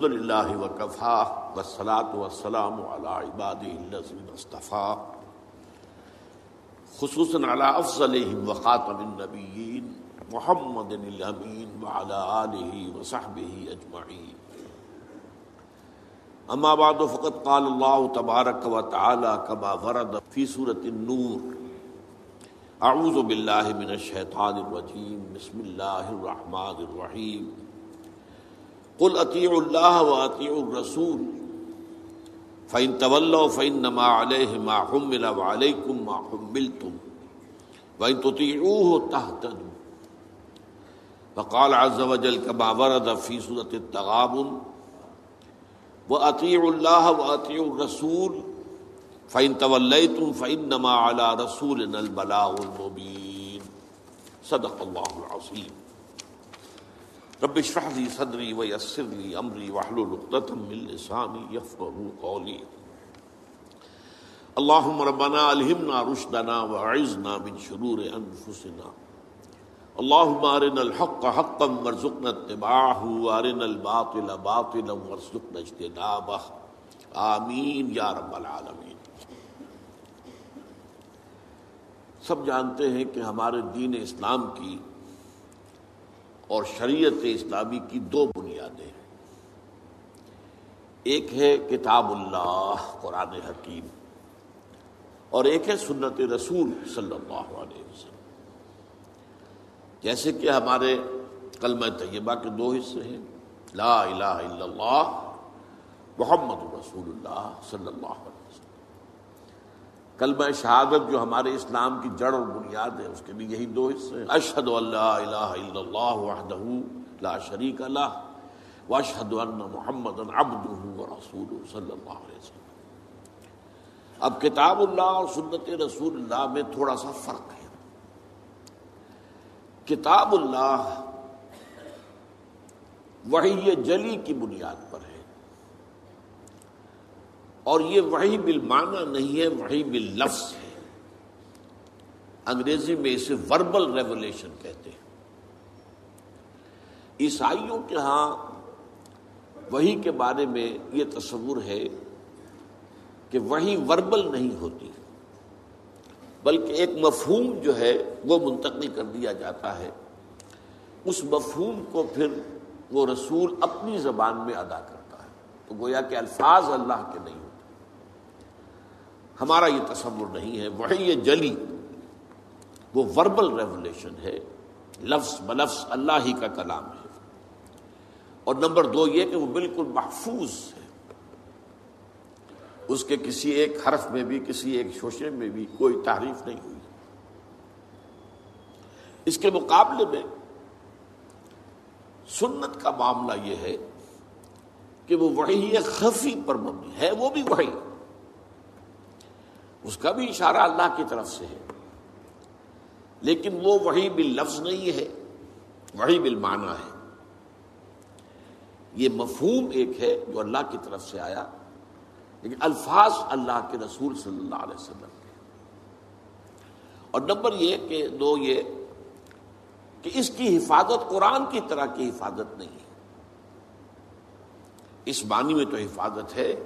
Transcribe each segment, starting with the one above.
الحمد للہ وکفا والصلاة والسلام على عباده الذين اصطفى خصوصا على وخاتم النبيين محمد الامين وعلى آله وصحبه اجمعين اما بعد فقد قال الله تبارك وتعالى كما ورد في سورة النور. اعوذ باللہ من الشیطان الرجیم. بسم اللہ الرحمن الرحیم. قل اطیعوا اللہ و اطیعوا الرسول فإن تولوا فإنما عليه ما حمل وعليكم ما حملتم وإن تطيعوه تهتدوا فقال عز وجل كما ورد في سورة التغابن وأطيعوا الله وأطيعوا الرسول فَإِن تَوَلَّيْتُمْ فَإِنَّمَا عَلَى رَسُولِنَا الْبَلَاغُ الْمُبِينُ صدق اللہ العظیم رب اشرح لي صدری ويسر لي امری واحلل عقدة من لسانی يفقهوا قولی اللهم ربنا الهمنا رشدنا واعذنا من شرور انفسنا اللهم ارنا الحق حقا وارزقنا اتباعه وارنا الباطل باطلا وارزقنا اجتنابه. آمین یا رب العالمین سب جانتے ہیں کہ ہمارے دین اسلام کی اور شریعت اسلامی کی دو بنیادیں ہیں۔ ایک ہے کتاب اللہ، قرآن حکیم، اور ایک ہے سنت رسول صلی اللہ علیہ وسلم۔ جیسے کہ ہمارے کلمہ طیبہ کے دو حصے ہیں۔ لا الہ الا اللہ، محمد رسول اللہ صلی اللہ علیہ وسلم کلمہ شہادت جو ہمارے اسلام کی جڑ اور بنیاد ہے، اس کے بھی یہی دو حصے ہیں۔ اشہد اللہ الہ الا اللہ وحدہ لا شریک اللہ واشہد ان محمد عبدہ ورسولہ صلی اللہ علیہ وسلم۔ اب کتاب اللہ اور سنت رسول اللہ میں تھوڑا سا فرق ہے۔ کتاب اللہ وحی جلی کی بنیاد پر ہے۔ اور یہ وہی بالمعنی نہیں ہے وہی باللفظ ہے۔ انگریزی میں اسے وربل ریولیشن کہتے ہیں۔ عیسائیوں کے ہاں وہی کے بارے میں یہ تصور ہے کہ وہی وربل نہیں ہوتی، بلکہ ایک مفہوم جو ہے وہ منتقل کر دیا جاتا ہے۔ اس مفہوم کو پھر وہ رسول اپنی زبان میں ادا کرتا ہے۔ تو گویا کہ الفاظ اللہ کے نہیں ہوتے۔ ہمارا یہ تصور نہیں ہے۔ وہی یہ جلی، وہ وربل ریولیشن ہے۔ لفظ بلفظ اللہ ہی کا کلام ہے۔ اور نمبر دو یہ کہ وہ بالکل محفوظ ہے۔ اس کے کسی ایک حرف میں بھی، کسی ایک شوشے میں بھی کوئی تعریف نہیں ہوئی۔ اس کے مقابلے میں سنت کا معاملہ یہ ہے کہ وہ وہی خفی پر مبنی ہے۔ وہ بھی وہی اس کا بھی اشارہ اللہ کی طرف سے ہے۔ لیکن وہ وہی بال لفظ نہیں ہے وہی بال معنی ہے۔ یہ مفہوم ایک ہے جو اللہ کی طرف سے آیا، لیکن الفاظ اللہ کے رسول صلی اللہ علیہ وسلم کے۔ اور نمبر یہ کہ دو یہ کہ اس کی حفاظت قرآن کی طرح کی حفاظت نہیں ہے۔ اس معنی میں تو حفاظت ہے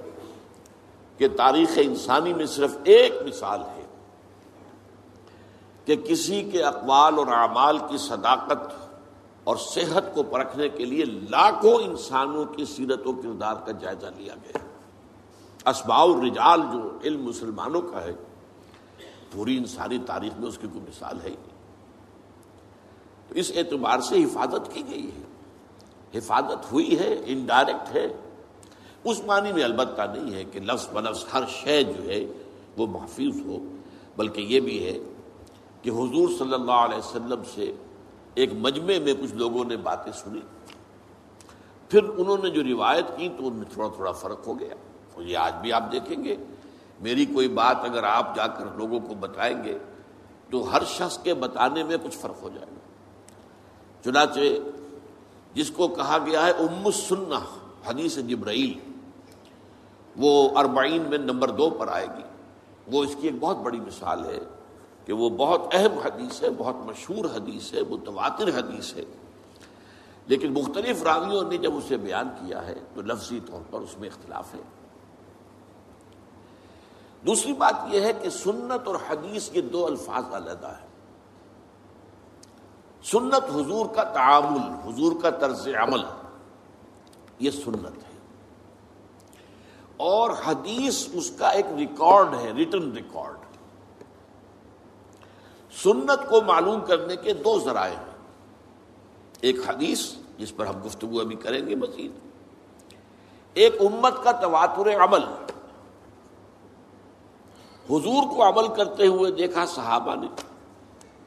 کہ تاریخ انسانی میں صرف ایک مثال ہے کہ کسی کے اقوال اور اعمال کی صداقت اور صحت کو پرکھنے کے لیے لاکھوں انسانوں کی سیرت و کردار کا جائزہ لیا گیا اسباء الرجال جو علم مسلمانوں کا ہے، پوری انسانی تاریخ میں اس کی کوئی مثال ہے ہی نہیں۔ تو اس اعتبار سے حفاظت کی گئی ہے۔ حفاظت ہوئی ہے، انڈائریکٹ ہے۔ اس معنی میں البتہ نہیں ہے کہ لفظ بلفظ ہر شے جو ہے وہ محفوظ ہو، بلکہ یہ بھی ہے کہ حضور صلی اللہ علیہ وسلم سے ایک مجمع میں کچھ لوگوں نے باتیں سنی۔ پھر انہوں نے جو روایت کی تو ان میں تھوڑا تھوڑا فرق ہو گیا۔ اور یہ آج بھی آپ دیکھیں گے۔ میری کوئی بات اگر آپ جا کر لوگوں کو بتائیں گے تو ہر شخص کے بتانے میں کچھ فرق ہو جائے گا۔ چنانچہ جس کو کہا گیا ہے، ام السنہ، حدیث جبرائیل۔ وہ اربعین میں نمبر دو پر آئے گی۔ وہ اس کی ایک بہت بڑی مثال ہے کہ وہ بہت اہم حدیث ہے، بہت مشہور حدیث ہے، متواتر حدیث ہے۔ لیکن مختلف راویوں نے جب اسے بیان کیا ہے تو لفظی طور پر اس میں اختلاف ہے۔ دوسری بات یہ ہے کہ سنت اور حدیث یہ دو الفاظ علیحدہ ہیں۔ سنت حضور کا تعامل، حضور کا طرز عمل، یہ سنت ہے۔ اور حدیث اس کا ایک ریکارڈ ہے ریٹن ریکارڈ۔ سنت کو معلوم کرنے کے دو ذرائع ہیں۔ ایک حدیث، جس پر ہم گفتگو ابھی کریں گے مزید۔ ایک امت کا تواتر عمل۔ حضور کو عمل کرتے ہوئے دیکھا صحابہ نے،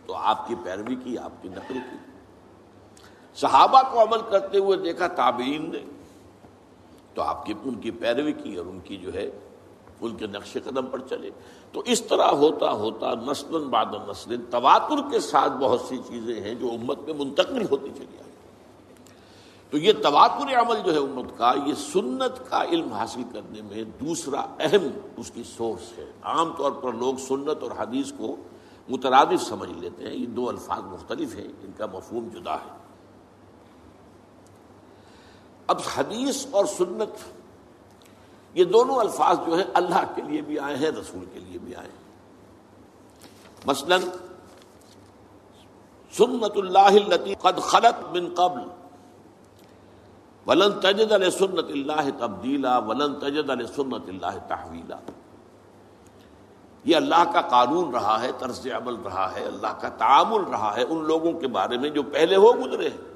تو آپ کی پیروی کی، آپ کی نقل کی۔ صحابہ کو عمل کرتے ہوئے دیکھا تابعین نے۔ تو آپ کی ان کی پیروی کی اور ان کی جو ہے، ان کے نقش قدم پر چلے۔ تو اس طرح ہوتا ہوتا نسل بعد نسل تواتر کے ساتھ بہت سی چیزیں ہیں جو امت میں منتقل ہوتی چلی آئی۔ تو یہ تواتر عمل جو ہے امت کا، یہ سنت کا علم حاصل کرنے میں دوسرا اہم اس کی سورس ہے۔ عام طور پر لوگ سنت اور حدیث کو مترادف سمجھ لیتے ہیں۔ یہ دو الفاظ مختلف ہیں، ان کا مفہوم جدا ہے۔ اب حدیث اور سنت، یہ دونوں الفاظ جو ہیں اللہ کے لیے بھی آئے ہیں، رسول کے لیے بھی آئے ہیں۔ مثلا، سنت اللہ قد خلط من قبل، ولن تجد علیہ سنت اللہ تبدیلا، ولن تجد علیہ سنت اللہ تحویلا۔ یہ اللہ کا قانون رہا ہے، طرز عمل رہا ہے، اللہ کا تعامل رہا ہے ان لوگوں کے بارے میں جو پہلے ہو گزرے۔ ہیں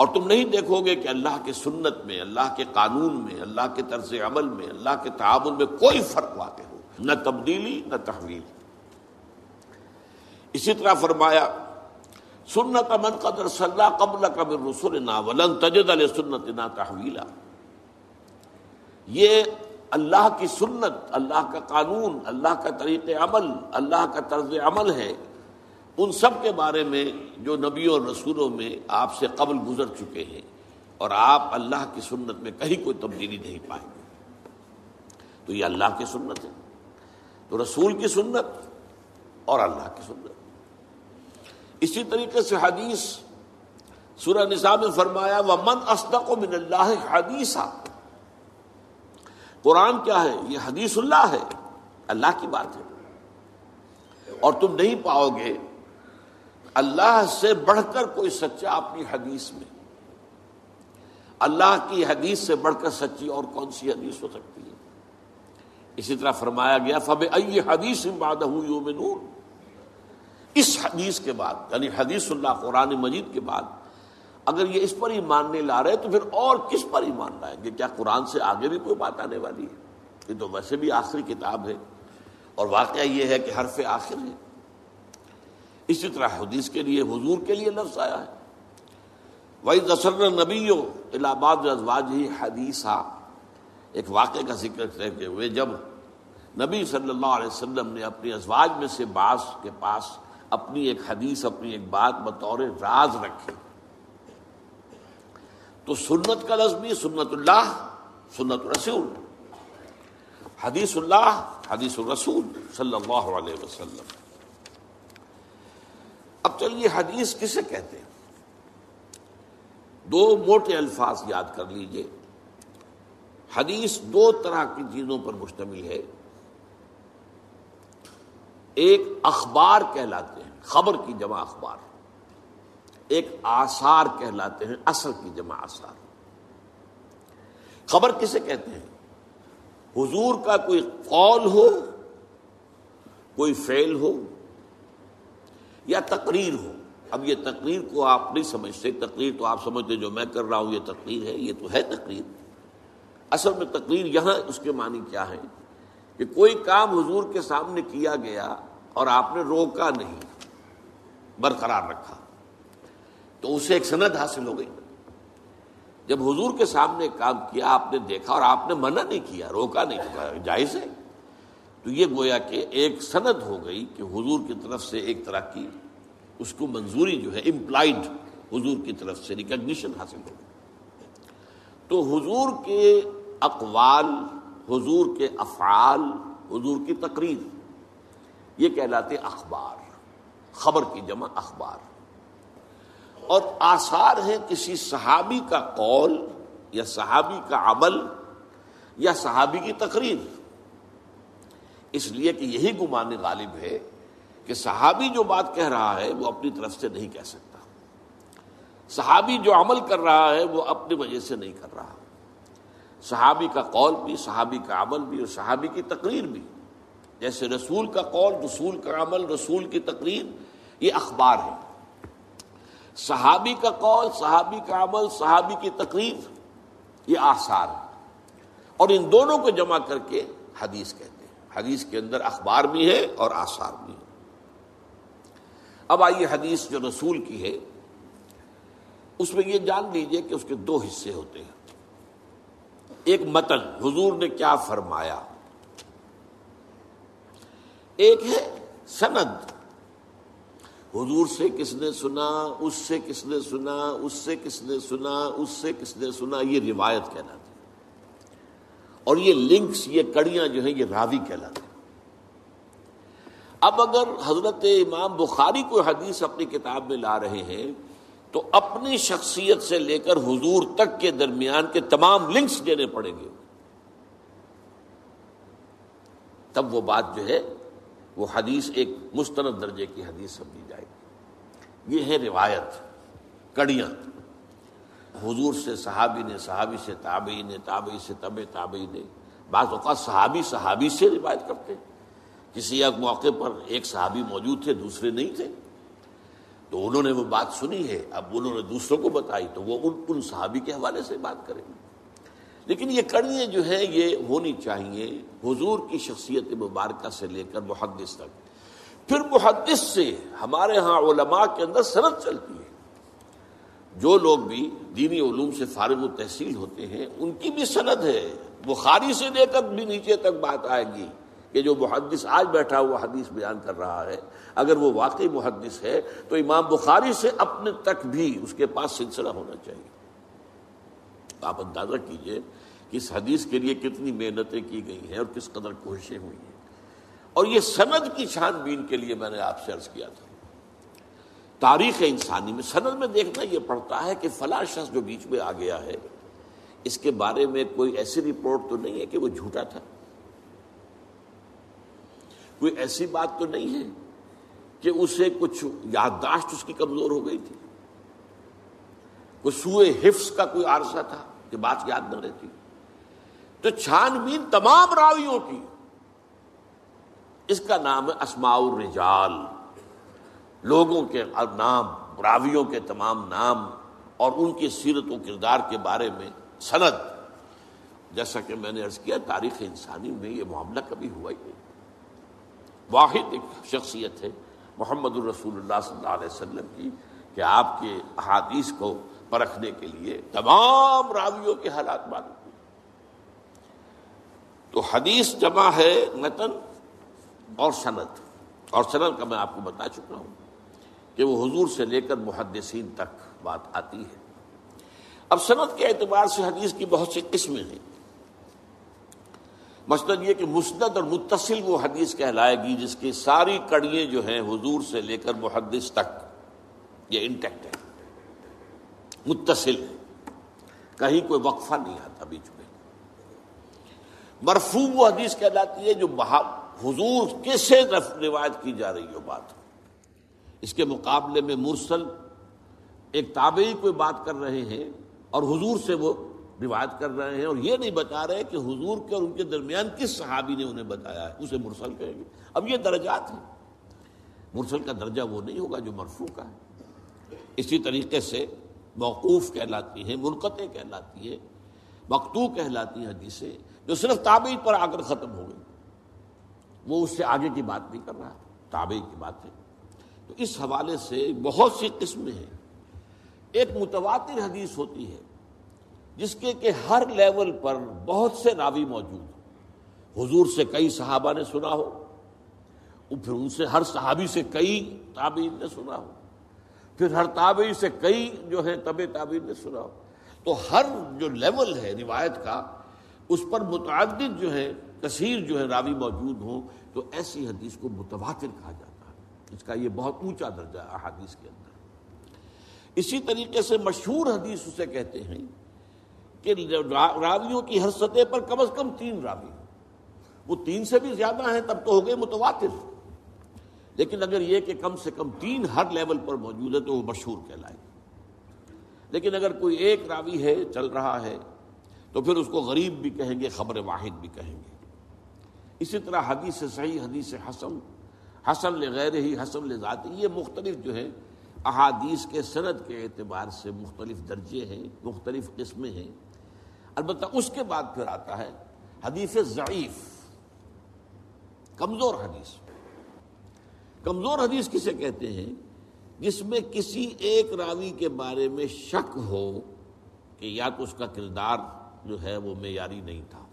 اور تم نہیں دیکھو گے کہ اللہ کے سنت میں، اللہ کے قانون میں، اللہ کے طرز عمل میں، اللہ کے تعامل میں کوئی فرق واقع ہو۔ نہ تبدیلی، نہ تحویل۔ اسی طرح فرمایا، سنت من قدر صلاح قبل قبل رسول نا ولن تجد علیہ سنت نا تحویلا۔ یہ اللہ کی سنت، اللہ کا قانون، اللہ کا طریق عمل، اللہ کا طرز عمل ہے۔ ان سب کے بارے میں جو نبیوں اور رسولوں میں آپ سے قبل گزر چکے ہیں اور آپ اللہ کی سنت میں کہیں کوئی تبدیلی نہیں پائیں گے۔ تو یہ اللہ کی سنت ہے۔ تو رسول کی سنت اور اللہ کی سنت۔ اسی طریقے سے حدیث سورہ نساء میں فرمایا وہ من اسدق و من اللہ حدیث قرآن کیا ہے؟ یہ حدیث اللہ ہے۔ اللہ کی بات ہے۔ اور تم نہیں پاؤ گے اللہ سے بڑھ کر کوئی سچا اپنی حدیث میں اللہ کی حدیث سے بڑھ کر سچی اور کون سی حدیث ہو سکتی ہے؟ اسی طرح فرمایا گیا، فب حدیث بادہ اس حدیث کے بعد یعنی حدیث اللہ، قرآن مجید کے بعد، اگر یہ اس پر ہی ماننے لا رہے تو پھر اور کس پر ہی مان لائیں گے؟ کیا قرآن سے آگے بھی کوئی بات آنے والی ہے؟ یہ تو ویسے بھی آخری کتاب ہے۔ اور واقعہ یہ ہے کہ حرف آخر ہے اسی طرح حدیث کے لیے، حضور کے لیے لفظ آیا ہے۔ وہی دسر نبی الہ آباد ازواج ہی حدیثہ ایک واقعے کا ذکر کرتے ہوئے جب نبی صلی اللہ علیہ وسلم نے اپنی ازواج میں سے بعض کے پاس اپنی ایک حدیث، اپنی ایک بات بطور راز رکھے تو سنت کا لفظ بھی سنت اللہ، سنت رسول حدیث اللہ، حدیث الرسول صلی اللہ علیہ وسلم۔ اب چلیے، حدیث کسے کہتے ہیں؟ دو موٹے الفاظ یاد کر لیجیے۔ حدیث دو طرح کی چیزوں پر مشتمل ہے۔ ایک اخبار کہلاتے ہیں، خبر کی جمع اخبار۔ ایک آثار کہلاتے ہیں، اصل کی جمع آثار۔ خبر کسے کہتے ہیں؟ حضور کا کوئی قول ہو، کوئی فعل ہو یا تقریر ہو۔ اب یہ تقریر کو آپ نہیں سمجھتے۔ تقریر تو آپ سمجھتے جو میں کر رہا ہوں، یہ تقریر ہے، یہ تو ہے تقریر۔ اصل میں تقریر یہاں اس کے معنی کیا ہے کہ کوئی کام حضور کے سامنے کیا گیا اور آپ نے روکا نہیں، برقرار رکھا۔ تو اسے ایک سند حاصل ہو گئی۔ جب حضور کے سامنے کام کیا، آپ نے دیکھا اور آپ نے منع نہیں کیا، روکا نہیں، جائز ہے۔ تو یہ گویا کہ ایک سند ہو گئی کہ حضور کی طرف سے ایک طرح کی اس کو منظوری جو ہے امپلائڈ حضور کی طرف سے ریکگنیشن حاصل ہو تو حضور کے اقوال، حضور کے افعال، حضور کی تقریر، یہ کہلاتے اخبار، خبر کی جمع اخبار۔ اور آثار ہیں کسی صحابی کا قول یا صحابی کا عمل یا صحابی کی تقریر۔ اس لیے کہ یہی گمان غالب ہے کہ صحابی جو بات کہہ رہا ہے وہ اپنی طرف سے نہیں کہہ سکتا۔ صحابی جو عمل کر رہا ہے وہ اپنی وجہ سے نہیں کر رہا۔ صحابی کا قول بھی، صحابی کا عمل بھی اور صحابی کی تقریر بھی۔ جیسے رسول کا قول، رسول کا عمل، رسول کی تقریر، یہ اخبار ہے۔ صحابی کا قول، صحابی کا عمل، صحابی کی تقریر، یہ آثار ہے۔ اور ان دونوں کو جمع کر کے حدیث کہتے ہیں۔ حدیث کے اندر اخبار بھی ہے اور آثار بھی ہے۔ اب آئیے حدیث جو رسول کی ہے، اس میں یہ جان لیجیے کہ اس کے دو حصے ہوتے ہیں۔ ایک متن، حضور نے کیا فرمایا؟ ایک ہے سند۔ حضور سے کس نے سنا، اس سے کس نے سنا، اس سے کس نے سنا، اس سے کس نے سنا، یہ روایت کہلاتی اور یہ لنکس، یہ کڑیاں جو ہیں، یہ راوی کہلاتے اب اگر حضرت امام بخاری کو حدیث اپنی کتاب میں لا رہے ہیں، تو اپنی شخصیت سے لے کر حضور تک کے درمیان کے تمام لنکس دینے پڑیں گے۔ تب وہ بات جو ہے، وہ حدیث ایک مستند درجے کی حدیث سمجھی جائے گی۔ یہ ہے روایت، کڑیاں۔ حضور سے، صحابی نے، صحابی سے تابعی نے، تابعی سے طب تابعی نے۔ بعض اوقات صحابی صحابی سے روایت کرتے کسی ایک موقع پر ایک صحابی موجود تھے، دوسرے نہیں تھے۔ تو انہوں نے وہ بات سنی ہے، اب انہوں نے دوسروں کو بتائی، تو وہ ان ان صحابی کے حوالے سے بات کریں گے۔ لیکن یہ کڑیاں جو ہیں، یہ ہونی چاہیے حضور کی شخصیت مبارکہ سے لے کر محدث تک۔ پھر محدث سے ہمارے ہاں علماء کے اندر سند چلتی ہے۔ جو لوگ بھی دینی علوم سے فارغ و تحصیل ہوتے ہیں، ان کی بھی سند ہے۔ بخاری سے لے کر بھی نیچے تک بات آئے گی۔ کہ جو محدث آج بیٹھا ہوا حدیث بیان کر رہا ہے، اگر وہ واقعی محدث ہے، تو امام بخاری سے اپنے تک بھی اس کے پاس سلسلہ ہونا چاہیے۔ آپ اندازہ کیجیے کہ اس حدیث کے لیے کتنی محنتیں کی گئی ہیں اور کس قدر کوششیں ہوئی ہیں۔ اور یہ سند کی چھان بین کے لیے میں نے آپ سے عرض کیا تھا۔ تاریخ انسانی میں، سند میں دیکھنا یہ پڑتا ہے کہ فلاں شخص جو بیچ میں آ گیا ہے، اس کے بارے میں کوئی ایسی رپورٹ تو نہیں ہے کہ وہ جھوٹا تھا؟ کوئی ایسی بات تو نہیں ہے کہ اسے کچھ یادداشت اس کی کمزور ہو گئی تھی۔ کوئی سوئے حفظ کا کوئی عارضہ تھا کہ بات یاد نہ رہتی۔ تو چھان بین تمام راویوں کی، اس کا نام ہے اسماء الرجال۔ لوگوں کے نام، راویوں کے تمام نام اور ان کی سیرت و کردار کے بارے میں سند۔ جیسا کہ میں نے عرض کیا، تاریخ انسانی میں یہ معاملہ کبھی ہوا ہی نہیں۔ واحد ایک شخصیت ہے محمد الرسول اللہ صلی اللہ علیہ وسلم کی، کہ آپ کے احادیث کو پرکھنے کے لیے تمام راویوں کے حالات معلوم تو حدیث جمع ہے متن اور صنعت اور صنعت کا میں آپ کو بتا چکا ہوں کہ وہ حضور سے لے کر محدثین تک بات آتی ہے۔ اب صنعت کے اعتبار سے حدیث کی بہت سی قسمیں ہیں۔ مثلاً یہ کہ مسند اور متصل وہ حدیث کہلائے گی جس کی ساری کڑیاں جو ہیں حضور سے لے کر محدث تک یہ انٹیکٹ ہے متصل ہے کہیں کوئی وقفہ نہیں آتا بیچ میں۔ مرفوع وہ حدیث کہلاتی ہے جو حضور کس سے روایت کی جا رہی ہو بات۔ اس کے مقابلے میں مرسل، ایک تابعی کوئی بات کر رہے ہیں اور حضور سے وہ روایت کر رہے ہیں اور یہ نہیں بتا رہے کہ حضور کے اور ان کے درمیان کس صحابی نے انہیں بتایا ہے؟ اسے مرسل کہیں گے۔ اب یہ درجات ہیں۔ مرسل کا درجہ وہ نہیں ہوگا جو مرفوع کا ہے۔ اسی طریقے سے موقوف کہلاتی ہیں، منقطع کہلاتی ہے مکتو کہلاتی ہیں حدیثیں جو صرف تابعی پر آ کر ختم ہو گئی۔ وہ اس سے آگے کی بات نہیں کر رہا۔ تابع کی بات ہے۔ تو اس حوالے سے بہت سی قسمیں ہیں۔ ایک متواتر حدیث ہوتی ہے۔ جس کے کہ ہر لیول پر بہت سے راوی موجود ہوں۔ حضور سے کئی صحابہ نے سنا ہو پھر ان سے ہر صحابی سے کئی تابعین نے سنا ہو۔ پھر ہر تابعی سے کئی جو ہے طب تعبیر نے سنا ہو۔ تو ہر جو لیول ہے روایت کا، اس پر متعدد جو ہے کثیر جو ہے راوی موجود ہوں، تو ایسی حدیث کو متواتر کہا جاتا ہے۔ اس کا یہ بہت اونچا درجہ ہے حدیث کے اندر۔ اسی طریقے سے مشہور حدیث اسے کہتے ہیں کہ راویوں کی ہر سطح پر کم از کم تین راوی وہ تین سے بھی زیادہ ہیں، تب تو ہو گئے متواتر۔ لیکن اگر یہ کہ کم سے کم تین ہر لیول پر موجود ہے تو وہ مشہور کہلائے۔ لیکن اگر کوئی ایک راوی ہے، چل رہا ہے، تو پھر اس کو غریب بھی کہیں گے، خبر واحد بھی کہیں گے۔ اسی طرح حدیث صحیح، حدیث حسن حسن لغیر ہی، حسن لذاتی، یہ مختلف جو ہے احادیث کے صنعت کے اعتبار سے مختلف درجے ہیں، مختلف قسمیں ہیں۔ البتہ اس کے بعد پھر آتا ہے حدیث ضعیف، کمزور حدیث۔ کمزور حدیث کسے کہتے ہیں؟ جس میں کسی ایک راوی کے بارے میں شک ہو کہ یا تو اس کا کردار جو ہے وہ معیاری نہیں تھا،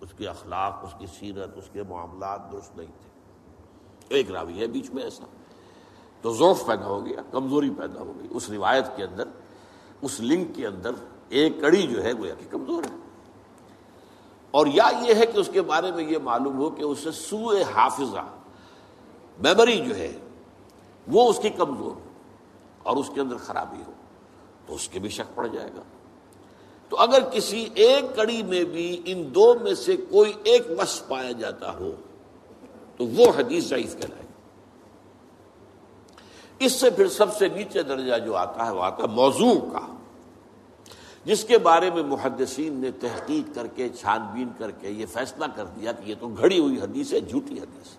اس کے اخلاق، اس کی سیرت، اس کے معاملات درست نہیں تھے۔ ایک راوی ہے، بیچ میں ایسا۔ تو ذوف پیدا ہو گیا، کمزوری پیدا ہو گئی۔ اس روایت کے اندر، اس لنک کے اندر ایک کڑی جو ہے وہ یا کہ کمزور ہے۔ اور یا یہ ہے کہ اس کے بارے میں یہ معلوم ہو کہ اسے سوئے حافظہ میموری جو ہے، وہ اس کی کمزور اور اس کے اندر خرابی ہو، تو اس کے بھی شک پڑ جائے گا۔ تو اگر کسی ایک کڑی میں بھی ان دو میں سے کوئی ایک وس پایا جاتا ہو، تو وہ حدیث ضعیف کہلائے۔ اس سے پھر سب سے نیچے درجہ جو آتا ہے، وہ آتا ہے موضوع کا۔ جس کے بارے میں محدثین نے تحقیق کر کے چھان بین کر کے یہ فیصلہ کر دیا کہ یہ تو گھڑی ہوئی حدیث ہے، جھوٹی حدیث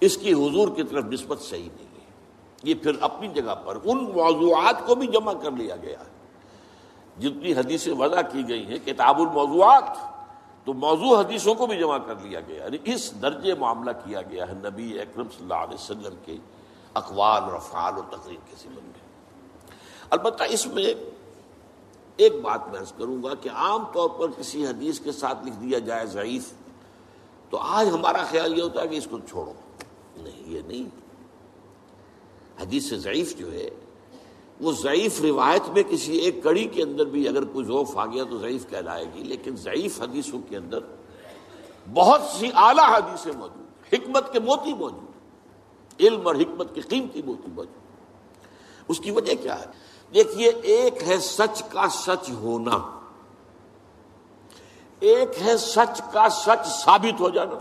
اس کی حضور کی طرف نسبت صحیح نہیں ہے۔ یہ پھر اپنی جگہ پر ان موضوعات کو بھی جمع کر لیا گیا ہے۔ جتنی حدیثیں وضع کی گئی ہیں، کتاب الموضوعات، تو موضوع حدیثوں کو بھی جمع کر لیا گیا یعنی اس درجے معاملہ کیا گیا ہے نبی اکرم صلی اللہ علیہ وسلم کے اقوال اور افعال و تقریر کے سمن میں۔ البتہ اس میں ایک بات میں عرض کروں گا کہ عام طور پر کسی حدیث کے ساتھ لکھ دیا جائے ضعیف، تو آج ہمارا خیال یہ ہوتا ہے کہ اس کو چھوڑو۔ نہیں، یہ نہیں۔ حدیث ضعیف جو ہے، وہ ضعیف روایت میں کسی ایک کڑی کے اندر بھی اگر کوئی ذوف آ گیا تو ضعیف کہلائے گی، لیکن ضعیف حدیثوں کے اندر بہت سی اعلیٰ حدیثیں موجود حکمت کے موتی موجود علم اور حکمت کی قیمتی موتی موجود اس کی وجہ کیا ہے؟ دیکھیے، ایک ہے سچ کا سچ ہونا۔ ایک ہے سچ کا سچ ثابت ہو جانا۔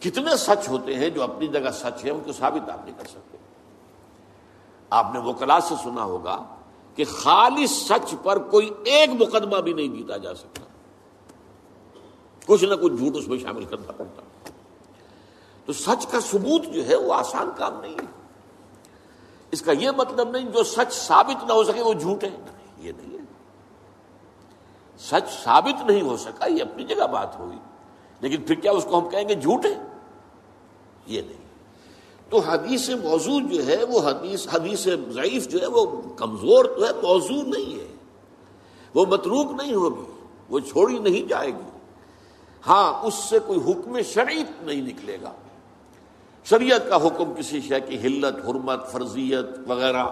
کتنے سچ ہوتے ہیں جو اپنی جگہ سچ ہے ان کو ثابت آپ نہیں کر سکتے۔ آپ نے وہ کلا سے سنا ہوگا کہ خالص سچ پر کوئی ایک مقدمہ بھی نہیں جیتا جا سکتا۔ کچھ نہ کچھ جھوٹ اس میں شامل کرنا پڑتا۔ تو سچ کا ثبوت جو ہے، وہ آسان کام نہیں ہے۔ اس کا یہ مطلب نہیں جو سچ ثابت نہ ہو سکے وہ جھوٹ ہے یہ نہیں ہے۔ سچ ثابت نہیں ہو سکا، یہ اپنی جگہ بات ہوئی۔ لیکن پھر کیا اس کو ہم کہیں گے جھوٹ ہے یہ نہیں۔ تو حدیث موضوع جو ہے، وہ حدیث حدیث ضعیف جو ہے، وہ کمزور تو ہے، موضوع نہیں ہے۔ وہ متروک نہیں ہوگی، وہ چھوڑی نہیں جائے گی۔ ہاں اس سے کوئی حکم شریعت نہیں نکلے گا۔ شریعت کا حکم کسی شے کی حلت، حرمت، فرضیت وغیرہ،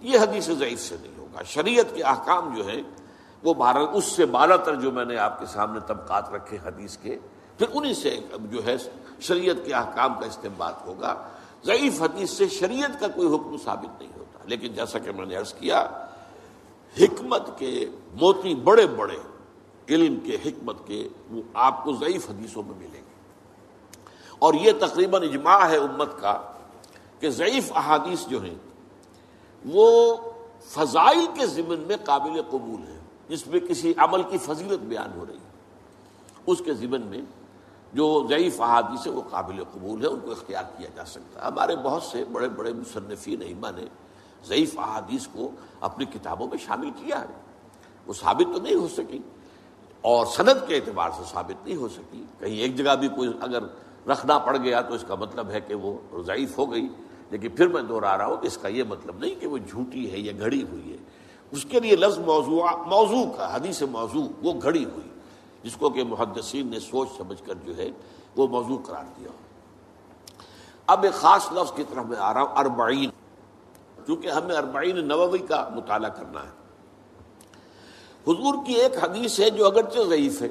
یہ حدیث ضعیف سے نہیں ہوگا۔ شریعت کے احکام جو ہے وہ بھارت اس سے بالا تر جو میں نے آپ کے سامنے طبقات رکھے حدیث کے، پھر انہی سے جو ہے شریعت کے احکام کا استعمال ہوگا۔ ضعیف حدیث سے شریعت کا کوئی حکم ثابت نہیں ہوتا۔ لیکن جیسا کہ میں نے عرض کیا، حکمت کے موتی بڑے بڑے، علم کے حکمت کے وہ آپ کو ضعیف حدیثوں میں ملیں گے اور یہ تقریباً اجماع ہے امت کا کہ ضعیف احادیث جو ہیں، وہ فضائل کے ضمن میں قابل قبول ہے جس میں کسی عمل کی فضیلت بیان ہو رہی ہے۔ اس کے ضمن میں جو ضعیف احادیث ہے وہ قابل قبول ہے ان کو اختیار کیا جا سکتا ہے۔ ہمارے بہت سے بڑے بڑے مصنفین ایما نے ضعیف احادیث کو اپنی کتابوں میں شامل کیا ہے۔ وہ ثابت تو نہیں ہو سکی، اور سند کے اعتبار سے ثابت نہیں ہو سکی۔ کہیں ایک جگہ بھی کوئی اگر رکھنا پڑ گیا تو اس کا مطلب ہے کہ وہ ضعیف ہو گئی۔ لیکن پھر میں دوہرا رہا ہوں کہ اس کا یہ مطلب نہیں کہ وہ جھوٹی ہے یا گھڑی ہوئی ہے۔ اس کے لیے لفظ موضوع موضوع کا، حدیث موضوع، وہ گھڑی ہوئی۔ جس کو کہ محدثین نے سوچ سمجھ کر جو ہے وہ موضوع قرار دیا۔ اب ایک خاص لفظ کی طرف میں آ رہا ہوں، اربعین۔ کیونکہ ہمیں اربعین نووی کا مطالعہ کرنا ہے۔ حضور کی ایک حدیث ہے جو اگرچہ ضعیف ہے۔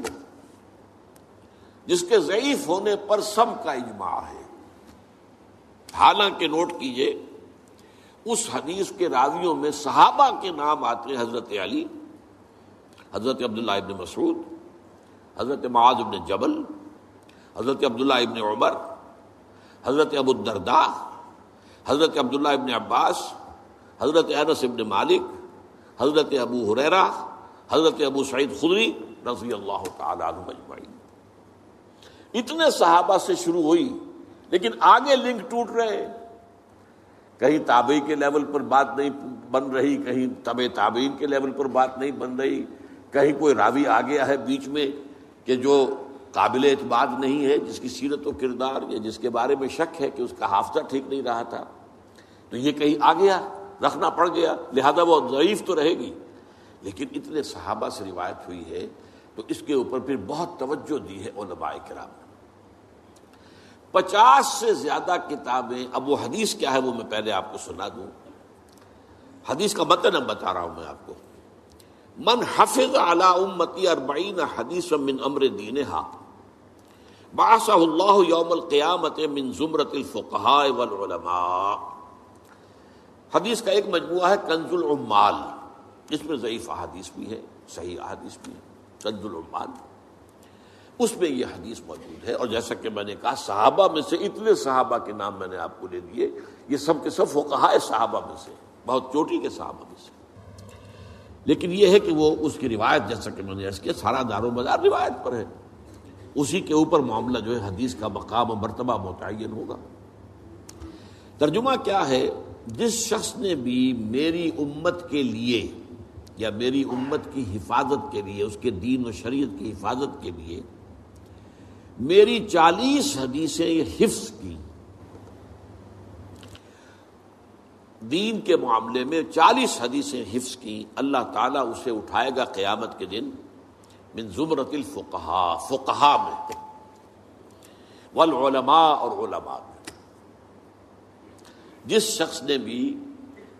جس کے ضعیف ہونے پر سب کا اجماع ہے۔ حالانکہ نوٹ کیجیے، اس حدیث کے راویوں میں صحابہ کے نام آتے ہیں حضرت علی، حضرت عبداللہ ابن مسعود، حضرت معاذ ابن جبل، حضرت عبداللہ ابن عمر، حضرت ابو الدرداء، حضرت عبداللہ ابن عباس، حضرت انس ابن مالک، حضرت ابو حریرا حضرت ابو سعید خدری رضی اللہ تعالی عنہ مجمعین اتنے صحابہ سے شروع ہوئی، لیکن آگے لنک ٹوٹ رہے۔ کہیں تابعی کے لیول پر بات نہیں بن رہی، کہیں طب تابعین کے لیول پر بات نہیں بن رہی۔ کہیں کوئی راوی آ گیا ہے بیچ میں کہ جو قابل اعتماد نہیں ہے، جس کی سیرت و کردار یا جس کے بارے میں شک ہے کہ اس کا حافظہ ٹھیک نہیں رہا تھا۔ تو یہ کہیں آ گیا، رکھنا پڑ گیا، لہذا وہ ضعیف تو رہے گی۔ لیکن اتنے صحابہ سے روایت ہوئی ہے تو اس کے اوپر پھر بہت توجہ دی ہے علماء کرام نے۔ پچاس سے زیادہ کتابیں، اب وہ حدیث کیا ہے وہ میں پہلے آپ کو سنا دوں۔ حدیث کا متن اب بتا رہا ہوں میں آپ کو۔ من حفظ علی امتی اربعین حدیث من امر دینہا باسا اللہ یوم القیامت من زمرت الفقہاء والعلماء۔ حدیث کا ایک مجموعہ ہے کنز العمال جس میں ضعیف احادیث بھی ہے صحیح احادیث بھی ہے کنز العمال اس میں یہ حدیث موجود ہے، اور جیسا کہ میں نے کہا، صحابہ میں سے اتنے صحابہ کے نام میں نے آپ کو دے دیے یہ سب کے سب فقہاء صحابہ میں سے، بہت چوٹی کے صحابہ میں سے۔ لیکن یہ ہے کہ وہ اس کی روایت، جیسا کہ میں نے کیا، سارا دار و مدار روایت پر ہے۔ اسی کے اوپر معاملہ جو ہے، حدیث کا مقام و مرتبہ متعین ہوگا۔ ترجمہ کیا ہے؟ جس شخص نے بھی میری امت کے لیے یا میری امت کی حفاظت کے لیے، اس کے دین و شریعت کی حفاظت کے لیے میری چالیس حدیثیں حفظ کی۔ دین کے معاملے میں چالیس حدیثیں حفظ کی، اللہ تعالیٰ اسے اٹھائے گا قیامت کے دن۔ من زمرت الفقہا فقہا میں۔ والعلماء اور علماء میں۔ جس شخص نے بھی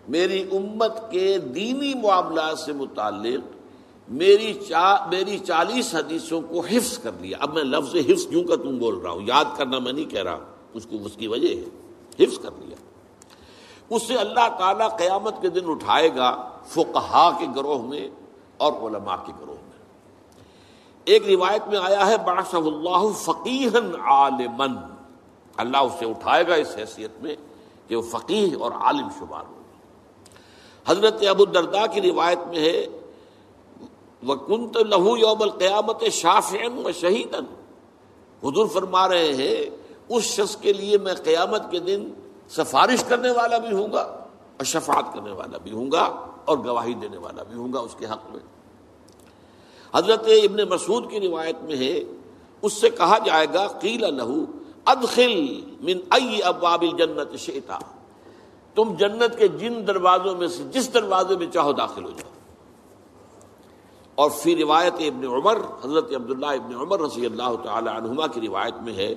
میری امت کے دینی معاملات سے متعلق میری چا، میری چالیس حدیثوں کو حفظ کر لیا اب میں لفظ حفظ کیوں کا تم بول رہا ہوں۔ یاد کرنا میں نہیں کہہ رہا اس کو اس کی وجہ ہے۔ حفظ کر لیا اس سے اللہ تعالیٰ قیامت کے دن اٹھائے گا فقہا کے گروہ میں اور علماء کے گروہ میں۔ ایک روایت میں آیا ہے باش اللہ فقیحن عالمن اللہ اسے اٹھائے گا اس حیثیت میں کہ وہ فقیح اور عالم شمار ہو۔ حضرت ابو الدرداء کی روایت میں ہے وہ کنت لہو یوم القیامت شافعن و شہیدن حضور فرما رہے ہیں، اس شخص کے لیے میں قیامت کے دن سفارش کرنے والا بھی ہوں گا، اور شفاعت کرنے والا بھی ہوں گا، اور گواہی دینے والا بھی ہوں گا اس کے حق میں۔ حضرت ابن مسعود کی روایت میں ہے، اس سے کہا جائے گا، قیل لہو ادخل من ای ابواب الجنت شیتا تم جنت کے جن دروازوں میں سے جس دروازے میں چاہو داخل ہو جاؤ۔ اور پھر روایت ابن عمر، حضرت عبداللہ ابن عمر رضی اللہ تعالی عنہما کی روایت میں ہے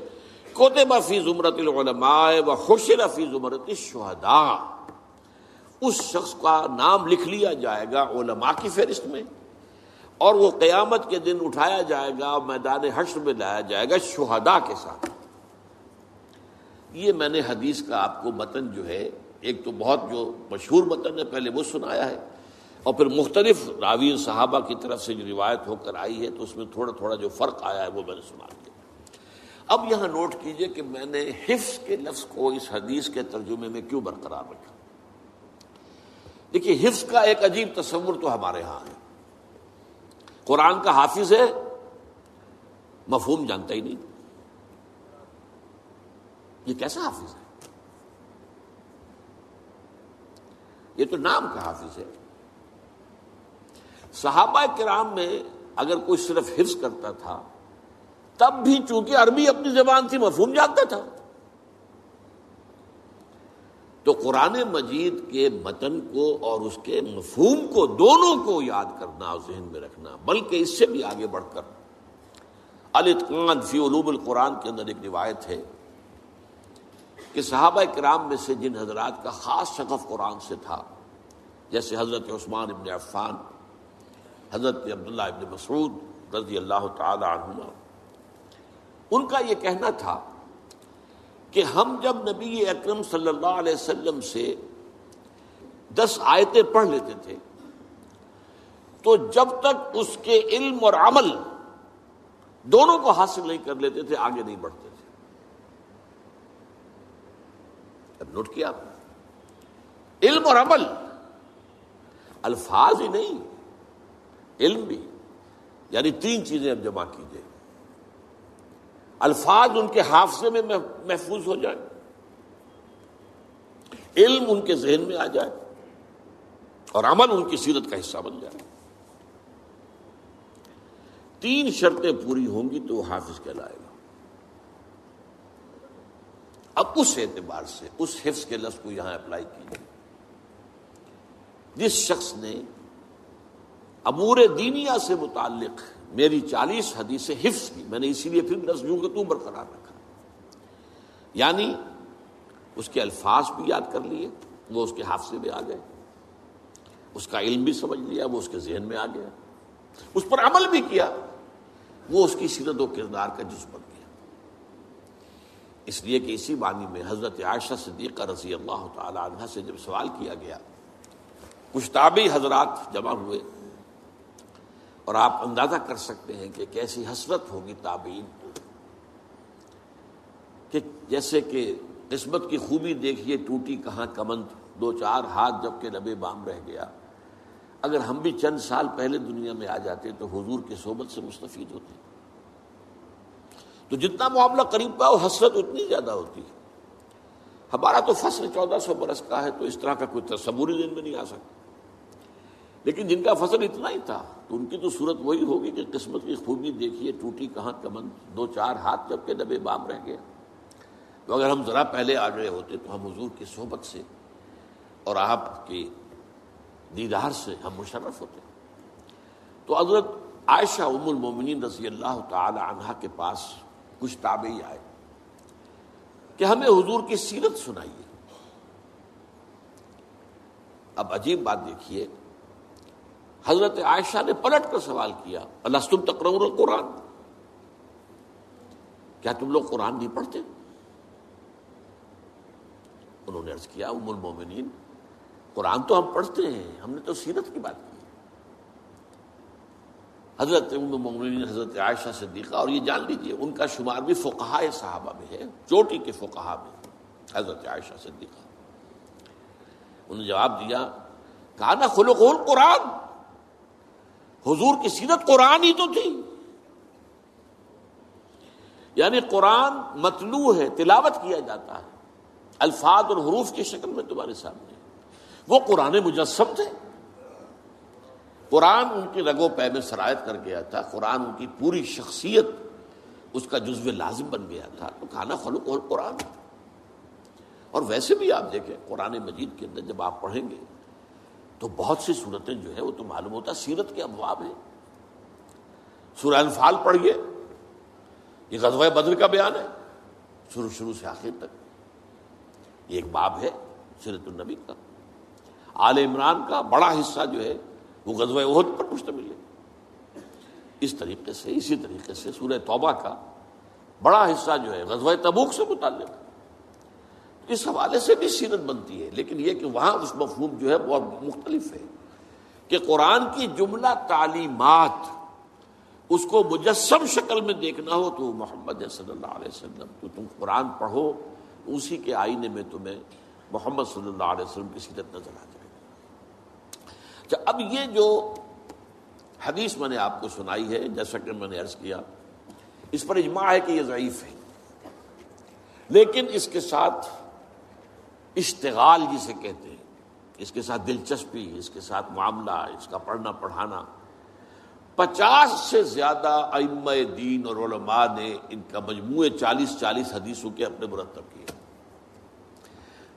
کوتبہ فی زمرت العلماء و خوشر فی زمرت الشہداء۔ اس شخص کا نام لکھ لیا جائے گا علماء کی فہرست میں، اور وہ قیامت کے دن اٹھایا جائے گا، میدان حشر میں لایا جائے گا شہداء کے ساتھ۔ یہ میں نے حدیث کا آپ کو متن جو ہے ایک تو بہت جو مشہور متن ہے، پہلے وہ سنایا ہے۔ اور پھر مختلف راوی صحابہ کی طرف سے جو روایت ہو کر آئی ہے، تو اس میں تھوڑا تھوڑا جو فرق آیا ہے، وہ میں نے سنا دیا۔ اب یہاں نوٹ کیجیے کہ میں نے حفظ کے لفظ کو اس حدیث کے ترجمے میں کیوں برقرار رکھا۔ دیکھیے، حفظ کا ایک عجیب تصور تو ہمارے ہاں ہے۔ قرآن کا حافظ ہے، مفہوم جانتا ہی نہیں۔ یہ کیسا حافظ ہے؟ یہ تو نام کا حافظ ہے۔ صحابہ کرام میں اگر کوئی صرف حفظ کرتا تھا، تب بھی چونکہ عربی اپنی زبان تھی، مفہوم جانتا تھا۔ تو قرآن مجید کے متن کو اور اس کے مفہوم کو دونوں کو یاد کرنا ذہن میں رکھنا، بلکہ اس سے بھی آگے بڑھ کر۔ الاتقان فی علوم القرآن کے اندر ایک روایت ہے۔ کہ صحابہ کرام میں سے جن حضرات کا خاص شغف قرآن سے تھا، جیسے حضرت عثمان ابن عفان، حضرت عبداللہ ابن مسعود رضی اللہ تعالی عنہ ان کا یہ کہنا تھا کہ ہم جب نبی اکرم صلی اللہ علیہ وسلم سے دس آیتیں پڑھ لیتے تھے، تو جب تک اس کے علم اور عمل دونوں کو حاصل نہیں کر لیتے تھے، آگے نہیں بڑھتے۔ نوٹ کیا علم اور عمل۔ الفاظ ہی نہیں، علم بھی۔ یعنی تین چیزیں اب جمع کیجیے الفاظ ان کے حافظے میں محفوظ ہو جائے علم ان کے ذہن میں آ جائے۔ اور عمل ان کی سیرت کا حصہ بن جائے۔ تین شرطیں پوری ہوں گی تو وہ حافظ کہلائے گا اب اس اعتبار سے اس حفظ کے لفظ کو یہاں اپلائی کیجیے۔ جس شخص نے امور دینیا سے متعلق میری چالیس حدیث حفظ کی، میں نے اسی لیے پھر دس جوں تو برقرار رکھا۔ یعنی اس کے الفاظ بھی یاد کر لیے، وہ اس کے حادثے میں آ گئے۔ اس کا علم بھی سمجھ لیا، وہ اس کے ذہن میں آ گیا۔ اس پر عمل بھی کیا، وہ اس کی سیرت و کردار کا جز بن اس لیے کہ اسی بانی میں حضرت عائشہ صدیقہ رضی اللہ تعالی عنہ سے جب سوال کیا گیا، کچھ تابعی حضرات جمع ہوئے اور آپ اندازہ کر سکتے ہیں کہ کیسی حسرت ہوگی تابعین کہ جیسے کہ قسمت کی خوبی دیکھیے ٹوٹی کہاں کمند، دو چار ہاتھ جبکہ نبے بام رہ گیا۔ اگر ہم بھی چند سال پہلے دنیا میں آ جاتے تو حضور کی صحبت سے مستفید ہوتے۔ تو جتنا معاملہ قریب پاؤ حسرت اتنی زیادہ ہوتی ہے۔ ہمارا تو فصل چودہ سو برس کا ہے، تو اس طرح کا کوئی تصوری دن میں نہیں آ سکتا۔ لیکن جن کا فصل اتنا ہی تھا، تو ان کی تو صورت وہی ہوگی کہ قسمت کی خوبی دیکھیے، ٹوٹی کہاں کمن، دو چار ہاتھ جب کے دبے بام رہ گیا۔ تو اگر ہم ذرا پہلے آ گئے ہوتے تو ہم حضور کی صحبت سے اور آپ کی دیدار سے ہم مشرف ہوتے۔ تو حضرت عائشہ ام المومنین رضی اللہ تعالی عنہ کے پاس کچھ تابعی آئے کہ ہمیں حضور کی سیرت سنائیے۔ اب عجیب بات دیکھیے، حضرت عائشہ نے پلٹ کر سوال کیا اللہ تم تکرور قرآن کیا تم لوگ قرآن نہیں پڑھتے؟ انہوں نے عرض کیا، ام المومنین، قرآن تو ہم پڑھتے ہیں، ہم نے تو سیرت کی بات کی۔ حضرت ام المومنین حضرت عائشہ صدیقہ، اور یہ جان لیجیے، ان کا شمار بھی فقہائے صحابہ میں ہے، چوٹی کے فقہا میں، حضرت عائشہ صدیقہ۔ انہوں نے جواب دیا کہا نا خلق قرآن حضور کی سیرت قرآن ہی تو تھی۔ یعنی قرآن متلو ہے، تلاوت کیا جاتا ہے، الفاظ اور حروف کی شکل میں تمہارے سامنے۔ وہ قرآن مجسم تھے۔ قرآن ان کی رگو پہ میں سرایت کر گیا تھا، قرآن ان کی پوری شخصیت اس کا جزو لازم بن گیا تھا۔ تو کھانا خلق اور قرآن۔ اور ویسے بھی آپ دیکھیں، قرآن مجید کے اندر جب آپ پڑھیں گے، تو بہت سی صورتیں جو ہے وہ تو معلوم ہوتا سیرت کے ابواب ہیں۔ سورہ انفال پڑھیے، یہ غزوہ بدر کا بیان ہے، شروع شروع سے آخر تک۔ یہ ایک باب ہے، سیرت النبی کا۔ آل عمران کا بڑا حصہ جو ہے وہ غزوہ عہد پر مشتمل ہے۔ اس طریقے سے، اسی طریقے سے سورہ توبہ کا بڑا حصہ جو ہے، غزوہ تبوک سے متعلق۔ ہے اس حوالے سے بھی سیرت بنتی ہے، لیکن یہ کہ وہاں اس مفہوم جو ہے بہت مختلف ہے کہ قرآن کی جملہ تعلیمات اس کو مجسم شکل میں دیکھنا ہو تو محمد صلی اللہ علیہ وسلم، تو تم قرآن پڑھو، اسی کے آئینے میں تمہیں محمد صلی اللہ علیہ وسلم کی سیرت نظر آ جائے۔ اچھا اب یہ جو حدیث میں نے آپ کو سنائی ہے، جیسا کہ میں نے عرض کیا، اس پر اجماع ہے کہ یہ ضعیف ہے۔ لیکن اس کے ساتھ اشتغال جسے کہتے ہیں، اس کے ساتھ دلچسپی، اس کے ساتھ معاملہ، اس کا پڑھنا پڑھانا، پچاس سے زیادہ ام دین اور علماء نے ان کا مجموعے چالیس چالیس حدیثوں کے اپنے مرتب کیے۔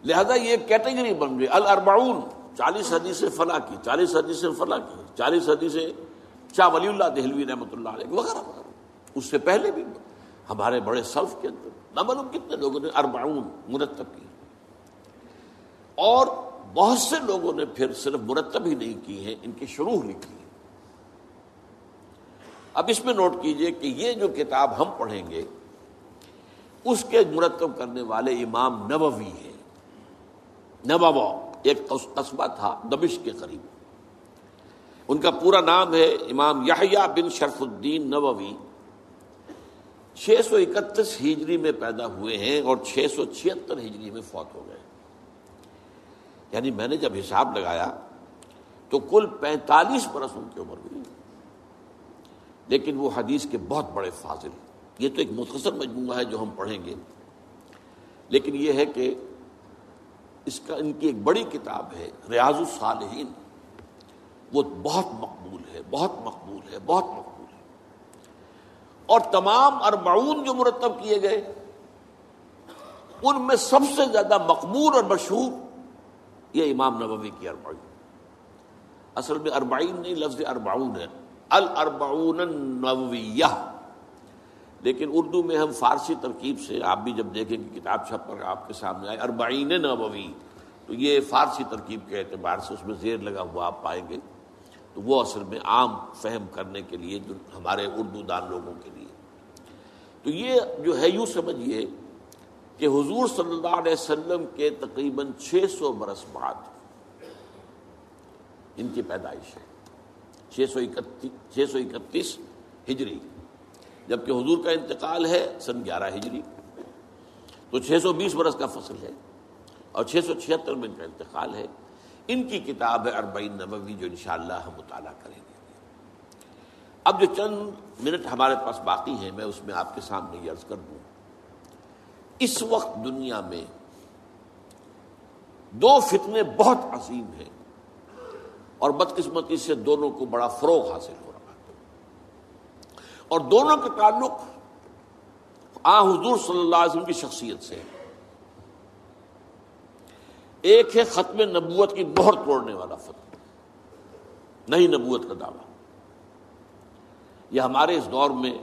لہذا یہ کیٹیگری بن گئی۔ الربعون چالیس حدیث فلاں کی، چالیس حدیث فلاں کی، چالیس حدیث شاہ ولی اللہ دہلوی رحمۃ اللہ علیہ، وغیرہ وغیرہ۔ اس سے پہلے بھی ہمارے بڑے سلف کے اندر، نہ معلوم کتنے لوگوں نے اربعون مرتب کی۔ اور بہت سے لوگوں نے پھر صرف مرتب ہی نہیں کی ہے ان کی شروع لکھی ہے اب اس میں نوٹ کیجیے کہ یہ جو کتاب ہم پڑھیں گے، اس کے مرتب کرنے والے امام نبوی ہیں۔ نبوا ایک قصبہ تھا دبش کے قریب۔ ان کا پورا نام ہے امام یحییٰ بن شرف الدین نبوی چھ سو اکتیس ہجری میں پیدا ہوئے ہیں اور چھ سو چھتر ہجری میں فوت ہو گئے۔ یعنی میں نے جب حساب لگایا تو کل پینتالیس برس ان کی عمر ہوئی۔ لیکن وہ حدیث کے بہت بڑے فاضل۔ یہ تو ایک مختصر مجموعہ ہے جو ہم پڑھیں گے۔ لیکن یہ ہے کہ اس کا ان کی ایک بڑی کتاب ہے، ریاض الصالحین۔ وہ بہت مقبول ہے، بہت مقبول ہے، بہت مقبول ہے۔ اور تمام اربعون جو مرتب کیے گئے، ان میں سب سے زیادہ مقبول اور مشہور یہ امام نبوی کی اربعین اصل میں اربعین نہیں، لفظ اربعون ہے۔ الاربعون النوویہ لیکن اردو میں ہم فارسی ترکیب سے، آپ بھی جب دیکھیں کہ کتاب چھپ کر آپ کے سامنے آئے اربعین نووی، تو یہ فارسی ترکیب کے اعتبار سے اس میں زیر لگا ہوا آپ پائیں گے۔ تو وہ اصل میں عام فہم کرنے کے لیے جو ہمارے اردو دان لوگوں کے لیے۔ تو یہ جو ہے، یوں سمجھیے کہ حضور صلی اللہ علیہ وسلم کے تقریباً چھ سو برس بعد ان کی پیدائش ہے۔ چھ سو اکتیس، چھ سو اکتیس ہجری۔ جبکہ حضور کا انتقال ہے سن گیارہ ہجری تو چھ سو بیس برس کا فصل ہے اور چھ سو چھہتر میں ان کا انتقال ہے۔ ان کی کتاب ہے اربعین نبوی جو انشاءاللہ ہم مطالعہ کریں گے۔ اب جو چند منٹ ہمارے پاس باقی ہیں، میں اس میں آپ کے سامنے یہ عرض کر دوں۔ اس وقت دنیا میں دو فتنے بہت عظیم ہیں اور بدقسمتی سے دونوں کو بڑا فروغ حاصل ہو اور دونوں کے تعلق آ حضور صلی اللہ علیہ وسلم کی شخصیت سے ایک ہے ختم نبوت کی مہر توڑنے والا فتح نہیں نبوت کا دعویٰ۔ یہ ہمارے اس دور میں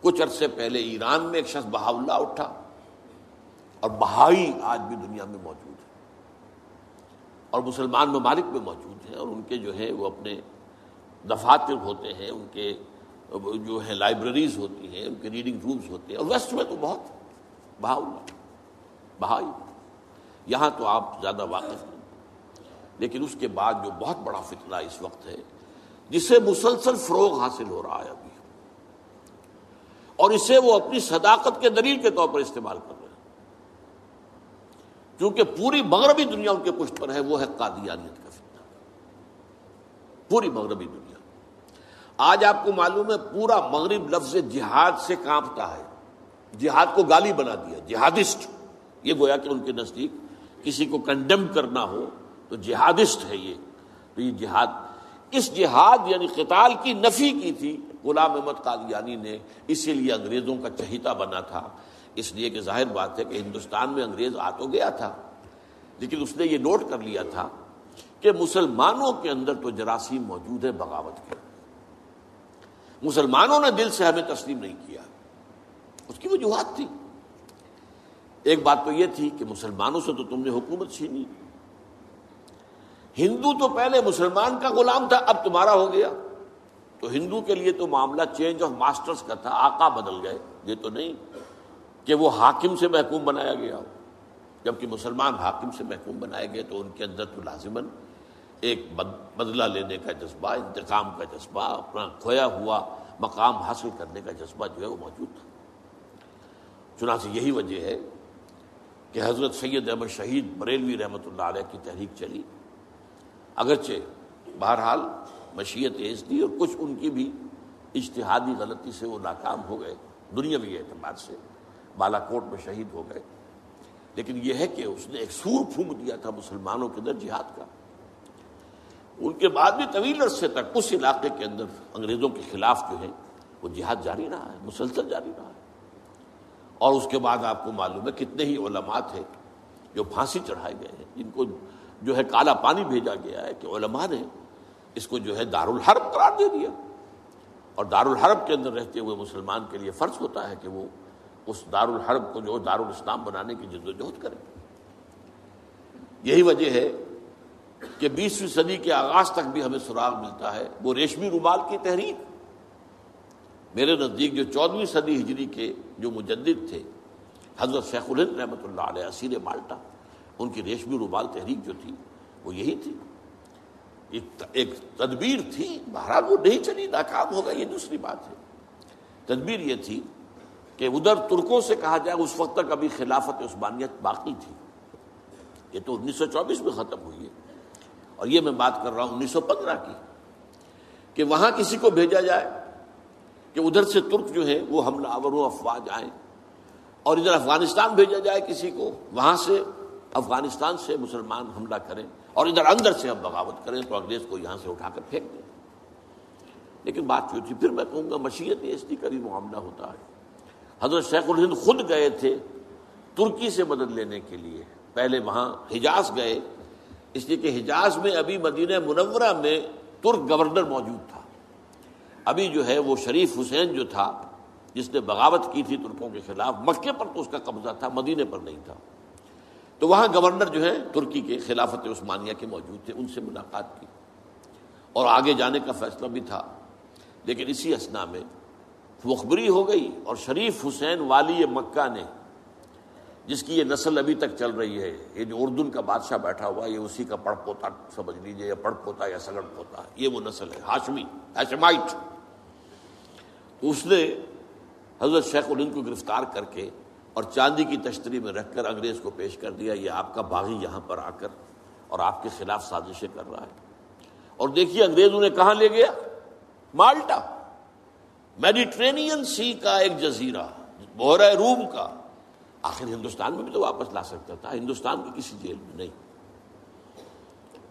کچھ عرصے پہلے ایران میں ایک شخص بہاولہ اٹھا اور بہائی آج بھی دنیا میں موجود ہے۔ اور مسلمان ممالک میں موجود ہیں اور ان کے جو ہے وہ اپنے دفاتر ہوتے ہیں، ان کے جو ہے لائبریریز ہوتی ہیں، ان کے ریڈنگ رومز ہوتے ہیں، اور ویسٹ میں تو بہت بہاؤ بہائی یہاں تو آپ زیادہ واقف ہیں۔ لیکن اس کے بعد جو بہت بڑا فتنہ اس وقت ہے، جسے مسلسل فروغ حاصل ہو رہا ہے ابھی۔ اور اسے وہ اپنی صداقت کے دلیل کے طور پر استعمال کر رہے ہیں۔ کیونکہ پوری مغربی دنیا ان کے پشت پر ہے، وہ ہے قادیانیت کا فتنہ۔ پوری مغربی دنیا۔ آج آپ کو معلوم ہے پورا مغرب لفظ جہاد سے کانپتا ہے۔ جہاد کو گالی بنا دیا۔ جہادسٹ یہ گویا کہ ان کے نزدیک کسی کو کنڈیم کرنا ہو تو جہادسٹ ہے یہ۔ تو یہ جہاد۔ اس جہاد یعنی قتال کی نفی کی تھی۔ غلام احمد قادیانی نے اسی لیے انگریزوں کا چہیتا بنا تھا۔ اس لیے کہ ظاہر بات ہے کہ ہندوستان میں انگریز آ تو گیا تھا۔ لیکن اس نے یہ نوٹ کر لیا تھا کہ مسلمانوں کے اندر تو جراثیم موجود ہے بغاوت کے۔ مسلمانوں نے دل سے ہمیں تسلیم نہیں کیا۔ اس کی وجوہات تھی ایک بات تو یہ تھی کہ مسلمانوں سے تو تم نے حکومت چھینی۔ ہندو تو پہلے مسلمان کا غلام تھا، اب تمہارا ہو گیا۔ تو ہندو کے لیے تو معاملہ چینج آف ماسٹرز کا تھا، آقا بدل گئے۔ یہ تو نہیں کہ وہ حاکم سے محکوم بنایا گیا ہو۔ جبکہ مسلمان حاکم سے محکوم بنائے گئے تو ان کے اندر تو لازمن ایک بدلہ لینے کا جذبہ، انتقام کا جذبہ، اپنا کھویا ہوا مقام حاصل کرنے کا جذبہ جو ہے وہ موجود تھا۔ چنانچہ یہی وجہ ہے کہ حضرت سید احمد شہید بریلوی رحمۃ اللہ علیہ کی تحریک چلی۔ اگرچہ بہرحال مشیت ایز دی اور کچھ ان کی بھی اشتہادی غلطی سے وہ ناکام ہو گئے، دنیاوی اعتبار سے بالا کوٹ میں شہید ہو گئے۔ لیکن یہ ہے کہ اس نے ایک سور پھونک دیا تھا مسلمانوں کے اندر جہاد کا۔ ان کے بعد بھی طویل عرصے تک اس علاقے کے اندر انگریزوں کے خلاف جو ہے وہ جہاد جاری رہا ہے، مسلسل جاری رہا ہے۔ اور اس کے بعد آپ کو معلوم ہے کتنے ہی علماء تھے جو پھانسی چڑھائے گئے ہیں، جن کو جو ہے کالا پانی بھیجا گیا ہے کہ علماء نے اس کو جو ہے دارالحرب قرار دے دیا۔ اور دارالحرب کے اندر رہتے ہوئے مسلمان کے لیے فرض ہوتا ہے کہ وہ اس دارالحرب کو جو دارالاسلام بنانے کی جد و جہد کرے۔ یہی وجہ ہے کہ بیسویں صدی کے آغاز تک بھی ہمیں سراغ ملتا ہے، وہ ریشمی رومال کی تحریک میرے نزدیک جو چودہویں صدی ہجری کے جو مجدد تھے، حضرت شیخ الہند رحمۃ اللہ علیہ اسیر مالٹا، ان کی ریشمی رومال تحریک جو تھی، وہ یہی تھی۔ ایک تدبیر تھی، بہرحال وہ نہیں چلی، ناکام ہوگا یہ دوسری بات ہے۔ تدبیر یہ تھی کہ ادھر ترکوں سے کہا جائے، اس وقت تک ابھی خلافت عثمانیت باقی تھی۔ یہ تو انیس سو چوبیس میں ختم ہوئی ہے۔ اور یہ میں بات کر رہا ہوں انیس سو پندرہ کی، کہ وہاں کسی کو بھیجا جائے کہ ادھر سے ترک جو ہے وہ حملہ آور و افواج آئیں اور ادھر افغانستان بھیجا جائے کسی کو، وہاں سے افغانستان سے مسلمان حملہ کریں اور ادھر اندر سے ہم بغاوت کریں تو انگریز کو یہاں سے اٹھا کر پھینک دیں۔ لیکن بات جو تھی، پھر میں کہوں گا مشیت اس کی قریب معاملہ ہوتا ہے۔ حضرت شیخ الہند خود گئے تھے ترکی سے مدد لینے کے لیے، پہلے وہاں حجاز گئے اس لیے کہ حجاز میں ابھی مدینہ منورہ میں ترک گورنر موجود تھا۔ ابھی جو ہے وہ شریف حسین جو تھا، جس نے بغاوت کی تھی ترکوں کے خلاف، مکے پر تو اس کا قبضہ تھا مدینے پر نہیں تھا۔ تو وہاں گورنر جو ہے ترکی کے خلافت عثمانیہ کے موجود تھے، ان سے ملاقات کی۔ اور آگے جانے کا فیصلہ بھی تھا۔ لیکن اسی اسنا میں مخبری ہو گئی اور شریف حسین والی مکہ نے جس کی یہ نسل ابھی تک چل رہی ہے، یہ جو اردن کا بادشاہ بیٹھا ہوا، یہ اسی کا پڑ پوتا، سمجھ لیجیے یا پڑ پوتا یا سگڑ پوتا، یہ وہ نسل ہے، ہاشمی، ہاشمائٹ۔ اس نے حضرت شیخ الہند کو گرفتار کر کے اور چاندی کی تشتری میں رکھ کر انگریز کو پیش کر دیا، یہ آپ کا باغی یہاں پر آ کر اور آپ کے خلاف سازشیں کر رہا ہے۔ اور دیکھیے انگریز انہیں کہاں لے گیا؟ مالٹا، میڈیٹرینین سی کا ایک جزیرہ بحرہ روم کا۔ آخر ہندوستان میں بھی تو واپس لا سکتا تھا، ہندوستان کی کسی جیل میں نہیں۔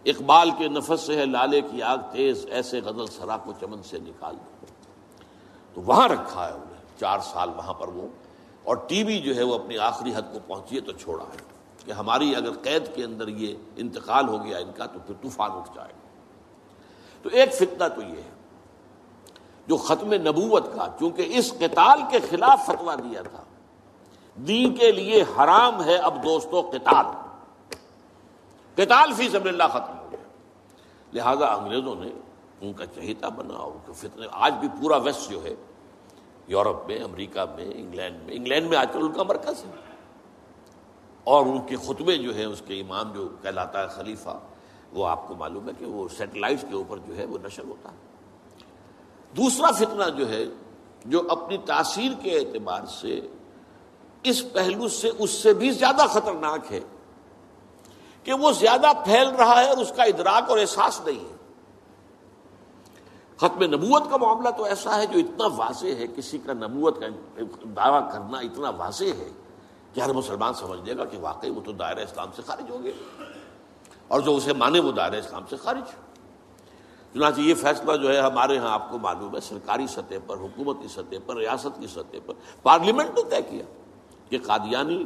اقبال کے نفس سے ہے لالے کی آگ تیز، ایسے غزل سرا کو چمن سے نکال دو۔ تو وہاں رکھا ہے انہیں چار سال وہاں پر وہ۔ اور ٹی وی جو ہے وہ اپنی آخری حد کو پہنچی ہے تو چھوڑا ہے۔ کہ ہماری اگر قید کے اندر یہ انتقال ہو گیا ان کا تو پھر طوفان اٹھ جائے گا۔ تو ایک فتنہ تو یہ ہے، جو ختم نبوت کا، چونکہ اس قتال کے خلاف فتوا دیا تھا۔ دین کے لیے حرام ہے اب دوستوں قتال۔ قتال فی سب اللہ ختم ہو گیا۔ لہذا انگریزوں نے ان کا چہیتا بنا ان کے فتنے، آج بھی پورا ویسٹ جو ہے، یورپ میں، امریکہ میں، انگلینڈ میں انگلینڈ میں آج کل ان کا مرکز ہے۔ اور ان کے خطبے جو ہے اس کے امام جو کہلاتا ہے خلیفہ، وہ آپ کو معلوم ہے کہ وہ سیٹلائٹ کے اوپر جو ہے، وہ نشر ہوتا ہے۔ دوسرا فتنہ جو ہے، جو اپنی تاثیر کے اعتبار سے اس پہلو سے اس سے بھی زیادہ خطرناک ہے کہ وہ زیادہ پھیل رہا ہے اور اس کا ادراک اور احساس نہیں ہے۔ ختم نبوت کا معاملہ تو ایسا ہے جو اتنا واضح ہے، کسی کا نبوت کا دعویٰ کرنا اتنا واضح ہے کہ ہر مسلمان سمجھ لے گا کہ واقعی وہ تو دائرہ اسلام سے خارج ہو گئے اور جو اسے مانے وہ دائرہ اسلام سے خارج۔ چنانچہ یہ فیصلہ جو ہے ہمارے ہاں آپ کو معلوم ہے، سرکاری سطح پر حکومتی سطح پر، ریاست کی سطح پر، پارلیمنٹ نے طے کیا۔ کہ قادیانی،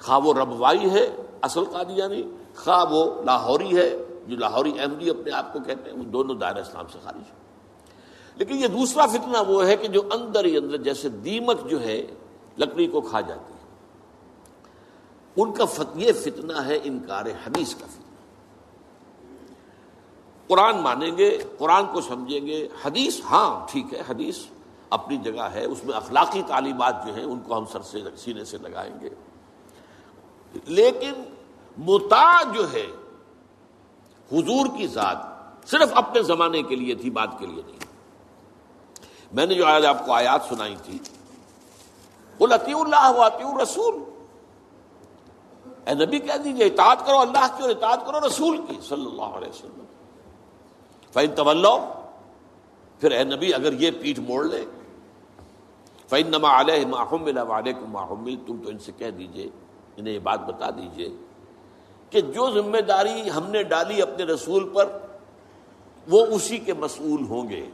خواہ وہ ربوائی ہے، اصل قادیانی، خواہ وہ لاہوری ہے، جو لاہوری احمدی اپنے آپ کو کہتے ہیں، وہ دونوں دائرہ اسلام سے خارج ہیں۔ لیکن یہ دوسرا فتنہ وہ ہے کہ جو اندر ہی اندر جیسے دیمک جو ہے، لکڑی کو کھا جاتی ہے۔ ان کا یہ فتنہ ہے انکار حدیث کا فتنہ۔ قرآن مانیں گے، قرآن کو سمجھیں گے، حدیث ہاں ٹھیک ہے، حدیث۔ اپنی جگہ ہے، اس میں اخلاقی تعلیمات جو ہیں، ان کو ہم سر سے، سینے سے لگائیں گے۔ لیکن متا جو ہے، حضور کی ذات صرف اپنے زمانے کے لیے تھی بات کے لیے نہیں۔ میں نے جو آج آپ کو آیات سنائی تھی وہ لطی اللہ آتی رسول اے نبی کہہ دیجیے اطاعت کرو اللہ کی اور اطاعت کرو رسول کی، صلی اللہ علیہ وسلم۔ فائن طول پھر اے نبی، اگر یہ پیٹھ موڑ لے فعن نما علیہ ماہم علیہ تم تو ان سے کہہ دیجیے، انہیں یہ بات بتا دیجیے کہ جو ذمہ داری ہم نے ڈالی اپنے رسول پر، وہ اسی کے مسئول ہوں گے۔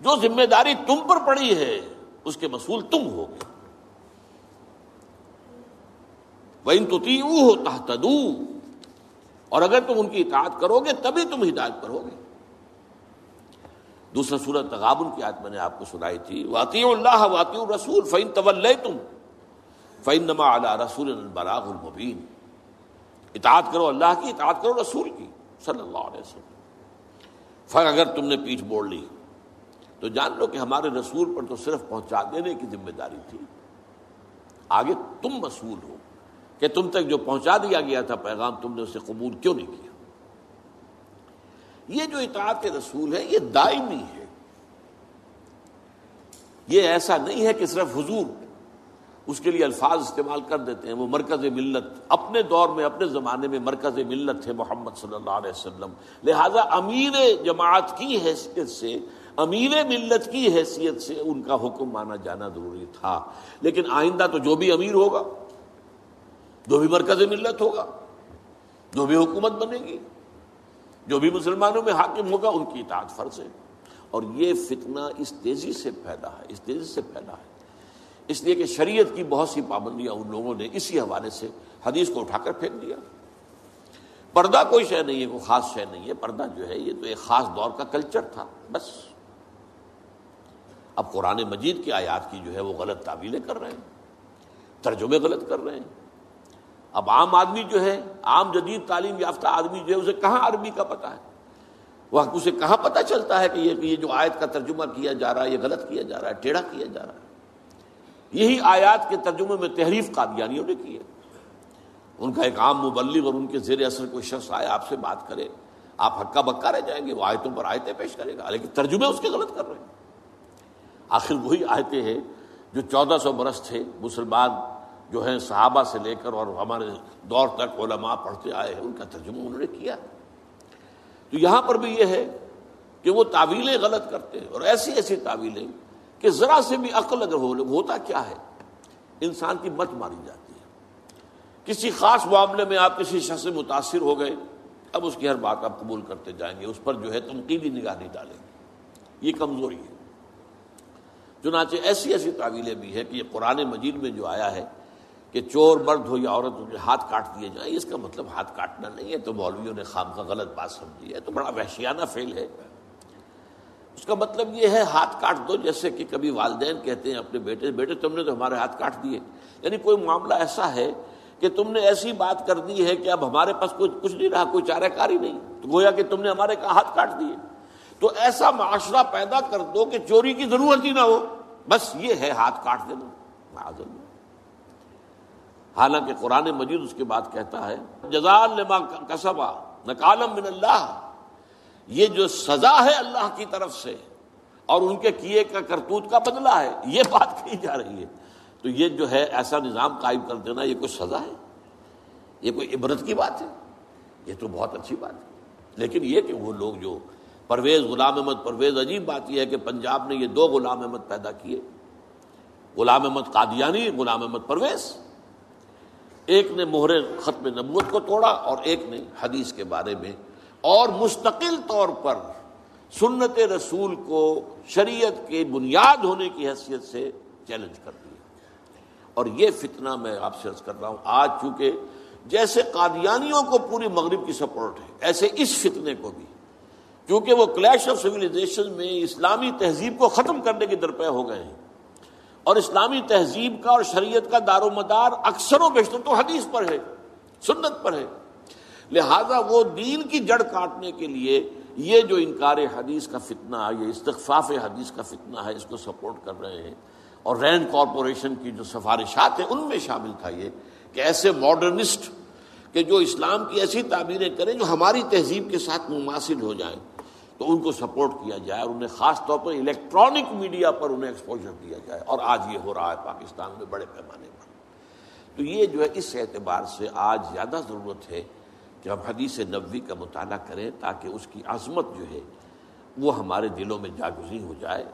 جو ذمہ داری تم پر پڑی ہے، اس کے مسئول تم ہو گے۔ وہ ان تو تحتدو اور اگر تم ان کی اطاعت کرو گے، تبھی تم ہدایت پر ہوگے۔ دوسرا سورت تغابن کی آیت میں نے آپ کو سنائی تھی واطی اللہ واطی رسول فعین طول تم فعین نما اللہ رسول البراغ المبین اطاعت کرو اللہ کی، اطاعت کرو رسول کی، صلی اللہ علیہ وسلم۔ فر اگر تم نے پیٹھ موڑ لی، تو جان لو کہ ہمارے رسول پر تو صرف پہنچا دینے کی ذمہ داری تھی۔ آگے تم مسئول ہو، کہ تم تک جو پہنچا دیا گیا تھا پیغام، تم نے اسے قبول کیوں نہیں کیا؟ یہ جو اطاعت کے رسول ہے یہ دائمی ہے یہ ایسا نہیں ہے کہ صرف حضور اس کے لیے الفاظ استعمال کر دیتے ہیں، وہ مرکز ملت، اپنے دور میں، اپنے زمانے میں مرکز ملت تھے محمد صلی اللہ علیہ وسلم۔ لہذا امیر جماعت کی حیثیت سے، امیر ملت کی حیثیت سے ان کا حکم مانا جانا ضروری تھا۔ لیکن آئندہ تو جو بھی امیر ہوگا، جو بھی مرکز ملت ہوگا، جو بھی حکومت بنے گی جو بھی مسلمانوں میں حاکم ہوگا ان کی اطاعت فرض ہے۔ اور یہ فتنہ اس تیزی سے پیدا ہے، اس تیزی سے پیدا ہے۔ اس لیے کہ شریعت کی بہت سی پابندیاں ان لوگوں نے اسی حوالے سے حدیث کو اٹھا کر پھینک دیا۔ پردہ کوئی شے نہیں ہے، کوئی خاص شے نہیں ہے۔ پردہ جو ہے، یہ تو ایک خاص دور کا کلچر تھا، بس۔ اب قرآن مجید کی آیات کی جو ہے، وہ غلط تعویلیں کر رہے ہیں، ترجمے غلط کر رہے ہیں۔ اب عام آدمی جو ہے، عام جدید تعلیم یافتہ آدمی جو ہے، اسے کہاں عربی کا پتا ہے؟ وہ اسے کہاں پتا چلتا ہے کہ یہ جو آیت کا ترجمہ کیا جا رہا ہے، یہ غلط کیا جا رہا ہے، ٹیڑھا کیا جا رہا ہے؟ یہی آیات کے ترجمے میں تحریف قادیانیوں نے کی ہے۔ ان کا ایک عام مبلغ اور ان کے زیر اثر کوئی شخص آئے، آپ سے بات کرے، آپ ہکا بکا رہ جائیں گے، وہ آیتوں پر آیتیں پیش کرے گا، لیکن ترجمے اس کے غلط کر رہے ہیں۔ آخر وہی آیتیں ہیں جو چودہ سو برس تھے، مسلمان جو ہیں صحابہ سے لے کر اور ہمارے دور تک علماء پڑھتے آئے ہیں، ان کا ترجمہ انہوں نے کیا۔ تو یہاں پر بھی یہ ہے کہ وہ تعویلیں غلط کرتے ہیں اور ایسی ایسی تعویلیں کہ ذرا سے بھی عقل اگر ہو، ہوتا کیا ہے؟ انسان کی مت ماری جاتی ہے۔ کسی خاص معاملے میں آپ کسی شخص سے متاثر ہو گئے، اب اس کی ہر بات آپ قبول کرتے جائیں گے، اس پر جو ہے تنقیدی نگاہ نہیں ڈالیں گے۔ یہ کمزوری ہے۔ چنانچہ ایسی ایسی تعویلیں بھی ہے کہ یہ قرآن مجید میں جو آیا ہے کہ چور مرد ہو یا عورت ہو ہاتھ کاٹ دیے جائیں۔ اس کا مطلب ہاتھ کاٹنا نہیں ہے۔ تو مولویوں نے خام کا غلط بات سمجھی ہے۔ تو بڑا وحشیانہ فیل ہے۔ اس کا مطلب یہ ہے، ہاتھ کاٹ دو، جیسے کہ کبھی والدین کہتے ہیں اپنے بیٹے بیٹے تم نے تو ہمارے ہاتھ کاٹ دیے۔ یعنی کوئی معاملہ ایسا ہے کہ تم نے ایسی بات کر دی ہے کہ اب ہمارے پاس کوئی کچھ نہیں رہا، کوئی چارہ کاری نہیں۔ تو گویا کہ تم نے ہمارے ہاتھ کاٹ دیے۔ تو ایسا معاشرہ پیدا کر دو کہ چوری کی ضرورت ہی نہ ہو۔ بس یہ ہے ہاتھ کاٹ دینا معذر حالانکہ قرآن مجید اس کے بعد کہتا ہے جزال لما کسبا نکالم من اللہ۔ یہ جو سزا ہے اللہ کی طرف سے اور ان کے کیے کا کرتوت کا بدلہ ہے، یہ بات کہی جا رہی ہے۔ تو یہ جو ہے ایسا نظام قائم کر دینا، یہ کوئی سزا ہے؟ یہ کوئی عبرت کی بات ہے؟ یہ تو بہت اچھی بات ہے۔ لیکن یہ کہ وہ لوگ جو پرویز غلام احمد، پرویز عجیب بات یہ ہے کہ پنجاب نے یہ دو غلام احمد پیدا کیے۔ غلام احمد قادیانی، غلام احمد پرویز۔ ایک نے مہر ختم نبوت کو توڑا اور ایک نے حدیث کے بارے میں اور مستقل طور پر سنت رسول کو شریعت کے بنیاد ہونے کی حیثیت سے چیلنج کر دیا۔ اور یہ فتنہ میں آپ سے عرض کر رہا ہوں، آج چونکہ جیسے قادیانیوں کو پوری مغرب کی سپورٹ ہے، ایسے اس فتنے کو بھی کیونکہ وہ کلیش آف سویلائزیشن میں اسلامی تہذیب کو ختم کرنے کے درپے ہو گئے ہیں۔ اور اسلامی تہذیب کا اور شریعت کا دار و مدار اکثر و بیشتر تو حدیث پر ہے، سنت پر ہے۔ لہذا وہ دین کی جڑ کاٹنے کے لیے یہ جو انکار حدیث کا فتنہ یہ استغفاف حدیث کا فتنہ ہے، اس کو سپورٹ کر رہے ہیں۔ اور رین کارپوریشن کی جو سفارشات ہیں، ان میں شامل تھا یہ کہ ایسے ماڈرنسٹ کہ جو اسلام کی ایسی تعبیریں کریں جو ہماری تہذیب کے ساتھ مماثل ہو جائیں۔ تو ان کو سپورٹ کیا جائے اور انہیں خاص طور پر الیکٹرانک میڈیا پر انہیں ایکسپوجر دیا جائے اور آج یہ ہو رہا ہے پاکستان میں بڑے پیمانے پر۔ تو یہ جو ہے اس اعتبار سے آج زیادہ ضرورت ہے کہ ہم حدیث نبوی کا مطالعہ کریں تاکہ اس کی عظمت جو ہے وہ ہمارے دلوں میں جاگزی ہو جائے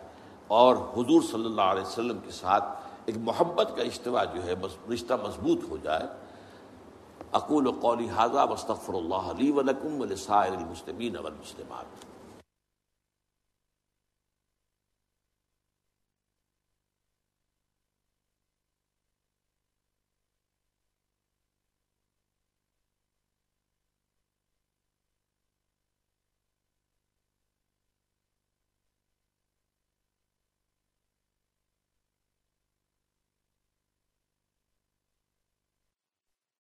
اور حضور صلی اللہ علیہ وسلم کے ساتھ ایک محبت کا اجتوا جو ہے رشتہ مضبوط ہو جائے۔ اقول و قولی حاضہ مستفر اللہ علی ولکم ولسائر المسلمین والمسلمات۔